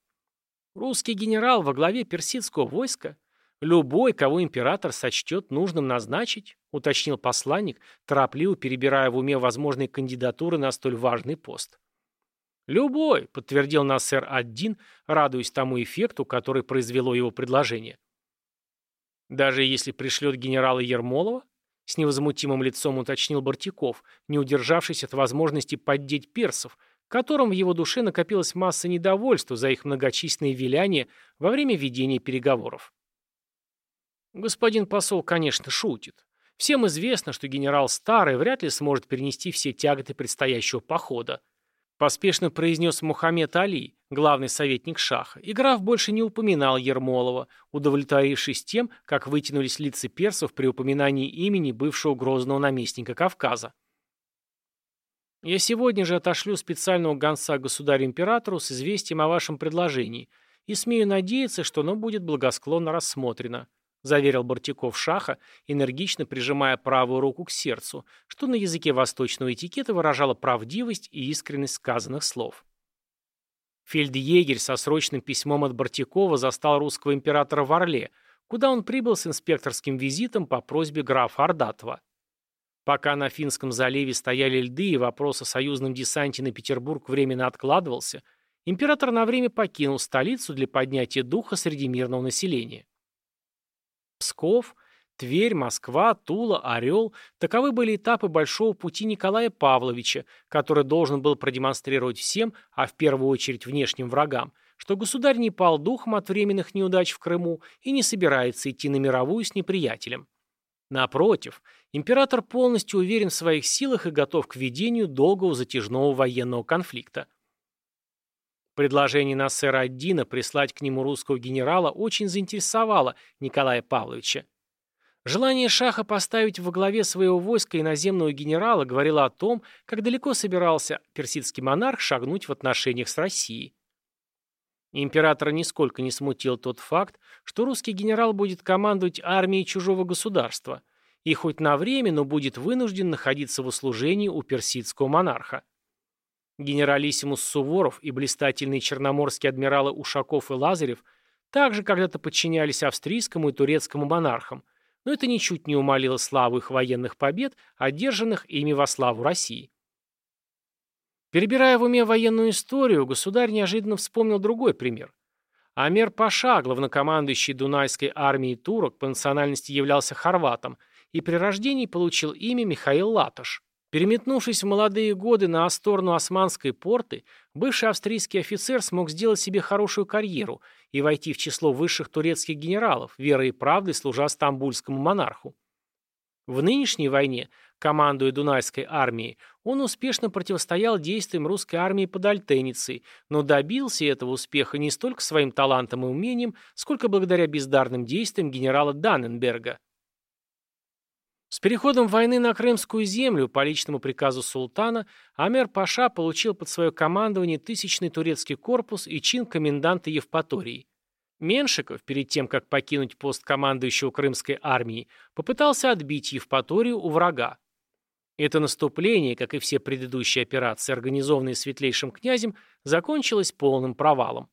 Русский генерал во главе персидского войска? Любой, кого император сочтет нужным назначить, уточнил посланник, торопливо перебирая в уме возможные кандидатуры на столь важный пост. «Любой», — подтвердил Насер Аддин, радуясь тому эффекту, который произвело его предложение. «Даже если пришлет генерала Ермолова?» — с невозмутимым лицом уточнил Бартяков, не удержавшись от возможности поддеть персов, которым в его душе накопилась масса недовольства за их многочисленные виляния во время ведения переговоров. Господин посол, конечно, шутит. Всем известно, что генерал Старый вряд ли сможет перенести все тяготы предстоящего похода. Поспешно произнес Мухаммед Али, главный советник Шаха, и граф больше не упоминал Ермолова, удовлетворившись тем, как вытянулись лица персов при упоминании имени бывшего грозного наместника Кавказа. Я сегодня же отошлю специального гонца государю-императору с известием о вашем предложении и смею надеяться, что оно будет благосклонно рассмотрено», заверил Бартяков Шаха, энергично прижимая правую руку к сердцу, что на языке восточного этикета выражало правдивость и искренность сказанных слов. Фельдъегерь со срочным письмом от Бартякова застал русского императора в Орле, куда он прибыл с инспекторским визитом по просьбе графа Ордатова. Пока на Финском заливе стояли льды и вопрос о союзном десанте на Петербург временно откладывался, император на время покинул столицу для поднятия духа среди мирного населения. Псков, Тверь, Москва, Тула, Орел – таковы были этапы большого пути Николая Павловича, который должен был продемонстрировать всем, а в первую очередь внешним врагам, что государь не пал духом от временных неудач в Крыму и не собирается идти на мировую с неприятелем. Напротив, император полностью уверен в своих силах и готов к ведению долгого затяжного военного конфликта. Предложение Насера ад-Дина прислать к нему русского генерала очень заинтересовало Николая Павловича. Желание Шаха поставить во главе своего войска иноземного генерала говорило о том, как далеко собирался персидский монарх шагнуть в отношениях с Россией. Императора нисколько не смутил тот факт, что русский генерал будет командовать армией чужого государства и хоть на время, но будет вынужден находиться в услужении у персидского монарха. Генералиссимус Суворов и блистательные черноморские адмиралы Ушаков и Лазарев также когда-то подчинялись австрийскому и турецкому монархам, но это ничуть не умалило славу их военных побед, одержанных ими во славу России. Перебирая в уме военную историю, государь неожиданно вспомнил другой пример. Амер Паша, главнокомандующий Дунайской армией турок, по национальности являлся хорватом и при рождении получил имя Михаил Латыш. Переметнувшись в молодые годы на сторону Османской порты, бывший австрийский офицер смог сделать себе хорошую карьеру и войти в число высших турецких генералов, верой и правдой служа стамбульскому монарху. В нынешней войне, командуя Дунайской армией, он успешно противостоял действиям русской армии под Альтеницей, но добился этого успеха не столько своим талантом и умением, сколько благодаря бездарным действиям генерала Данненберга. С переходом войны на Крымскую землю по личному приказу султана Амер Паша получил под свое командование тысячный турецкий корпус и чин коменданта Евпатории. Меншиков, перед тем, как покинуть пост командующего Крымской армией, попытался отбить Евпаторию у врага. Это наступление, как и все предыдущие операции, организованные светлейшим князем, закончилось полным провалом.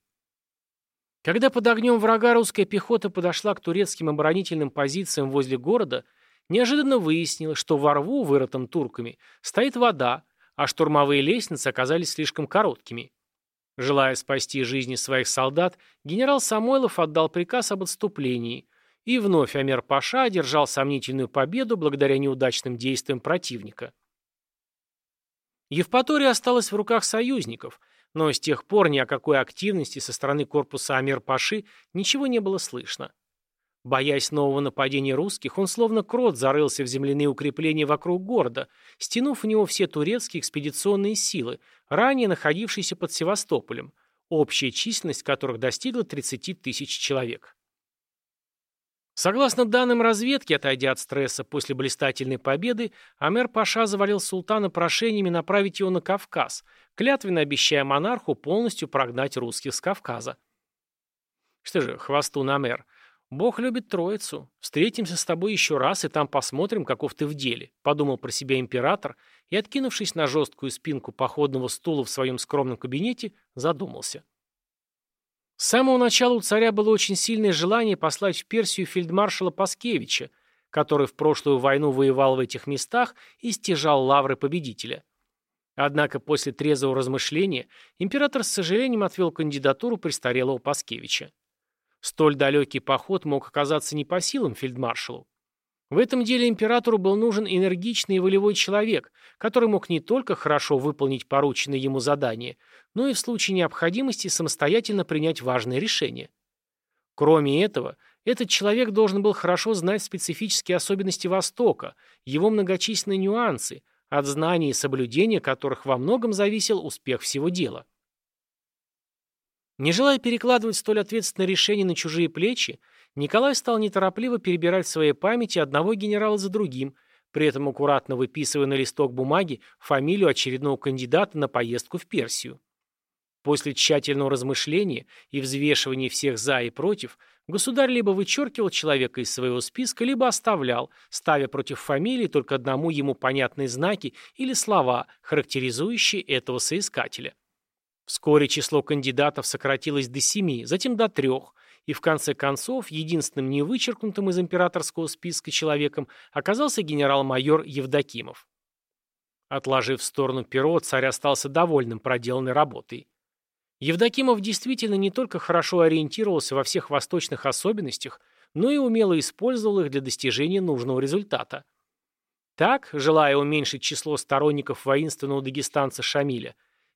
Когда под огнем врага русская пехота подошла к турецким оборонительным позициям возле города – Неожиданно выяснилось, что во рву, вырытом турками, стоит вода, а штурмовые лестницы оказались слишком короткими. Желая спасти жизни своих солдат, генерал Самойлов отдал приказ об отступлении, и вновь Амер Паша одержал сомнительную победу благодаря неудачным действиям противника. Евпатория осталась в руках союзников, но с тех пор ни о какой активности со стороны корпуса Амер Паши ничего не было слышно. Боясь нового нападения русских, он словно крот зарылся в земляные укрепления вокруг города, стянув в него все турецкие экспедиционные силы, ранее находившиеся под Севастополем, общая численность которых достигла 30 тысяч человек. Согласно данным разведки, отойдя от стресса после блистательной победы, Амер Паша завалил султана прошениями направить его на Кавказ, клятвенно обещая монарху полностью прогнать русских с Кавказа. Что же, хвостун Амер, «Бог любит троицу. Встретимся с тобой еще раз, и там посмотрим, каков ты в деле», — подумал про себя император и, откинувшись на жесткую спинку походного стула в своем скромном кабинете, задумался. С самого начала у царя было очень сильное желание послать в Персию фельдмаршала Паскевича, который в прошлую войну воевал в этих местах и стяжал лавры победителя. Однако после трезвого размышления император с сожалением отвел кандидатуру престарелого Паскевича. Столь далекий поход мог оказаться не по силам фельдмаршалу. В этом деле императору был нужен энергичный и волевой человек, который мог не только хорошо выполнить порученное ему задание, но и в случае необходимости самостоятельно принять важные решения. Кроме этого, этот человек должен был хорошо знать специфические особенности Востока, его многочисленные нюансы, от знаний и соблюдения которых во многом зависел успех всего дела. Не желая перекладывать столь ответственное решение на чужие плечи, Николай стал неторопливо перебирать в своей памяти одного генерала за другим, при этом аккуратно выписывая на листок бумаги фамилию очередного кандидата на поездку в Персию. После тщательного размышления и взвешивания всех «за» и «против», государь либо вычеркивал человека из своего списка, либо оставлял, ставя против фамилии только одному ему понятные знаки или слова, характеризующие этого соискателя. Вскоре число кандидатов сократилось до семи, затем до трех, и в конце концов единственным невычеркнутым из императорского списка человеком оказался генерал-майор Евдокимов. Отложив в сторону перо, царь остался довольным проделанной работой. Евдокимов действительно не только хорошо ориентировался во всех восточных особенностях, но и умело использовал их для достижения нужного результата. Так, желая уменьшить число сторонников воинственного дагестанца Шамиля,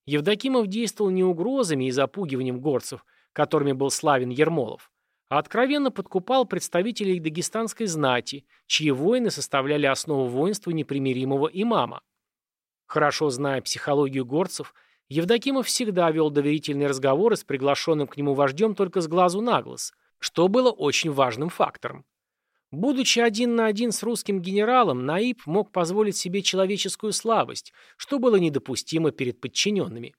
Евдокимов действовал не угрозами и запугиванием горцев, которыми был славен Ермолов, а откровенно подкупал представителей дагестанской знати, чьи воины составляли основу воинства непримиримого имама. Хорошо зная психологию горцев, Евдокимов всегда вел доверительные разговоры с приглашенным к нему вождем только с глазу на глаз, что было очень важным фактором. Будучи один на один с русским генералом, Наиб мог позволить себе человеческую слабость, что было недопустимо перед подчиненными.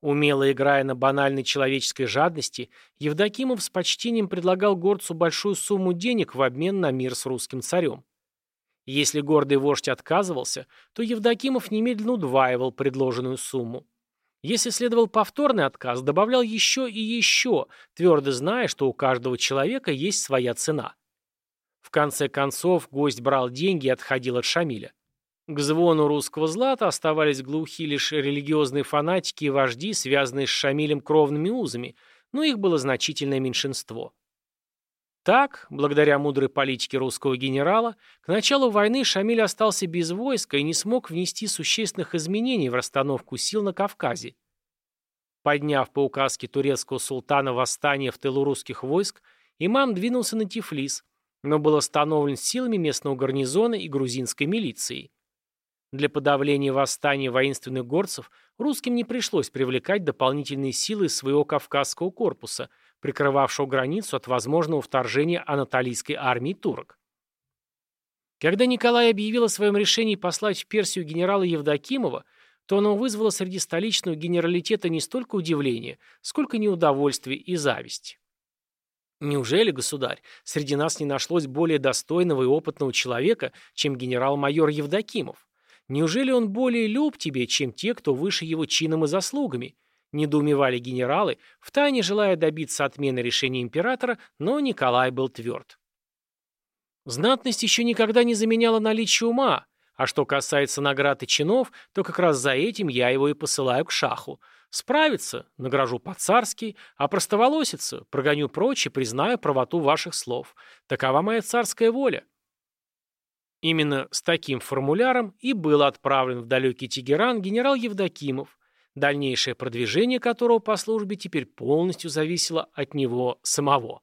Умело играя на банальной человеческой жадности, Евдокимов с почтением предлагал горцу большую сумму денег в обмен на мир с русским царем. Если гордый вождь отказывался, то Евдокимов немедленно удваивал предложенную сумму. Если следовал повторный отказ, добавлял еще и еще, твердо зная, что у каждого человека есть своя цена. В конце концов, гость брал деньги и отходил от Шамиля. К звону русского злата оставались глухи лишь религиозные фанатики и вожди, связанные с Шамилем кровными узами, но их было значительное меньшинство. Так, благодаря мудрой политике русского генерала, к началу войны Шамиль остался без войска и не смог внести существенных изменений в расстановку сил на Кавказе. Подняв по указке турецкого султана восстание в тылу русских войск, имам двинулся на Тифлис, но был остановлен силами местного гарнизона и грузинской милиции. Для подавления восстания воинственных горцев русским не пришлось привлекать дополнительные силы своего Кавказского корпуса – прикрывавшего границу от возможного вторжения анатолийской армии турок. Когда Николай объявил о своем решении послать в Персию генерала Евдокимова, то оно вызвало среди столичного генералитета не столько удивление, сколько неудовольствие и зависть. Неужели, государь, среди нас не нашлось более достойного и опытного человека, чем генерал-майор Евдокимов? Неужели он более люб тебе, чем те, кто выше его чином и заслугами? Недоумевали генералы, втайне желая добиться отмены решения императора, но Николай был тверд. Знатность еще никогда не заменяла наличие ума, а что касается наград и чинов, то как раз за этим я его и посылаю к шаху. Справится, награжу по-царски, а простоволосится, прогоню прочь и признаю правоту ваших слов. Такова моя царская воля. Именно с таким формуляром и был отправлен в далекий Тегеран генерал Евдокимов, дальнейшее продвижение которого по службе теперь полностью зависело от него самого.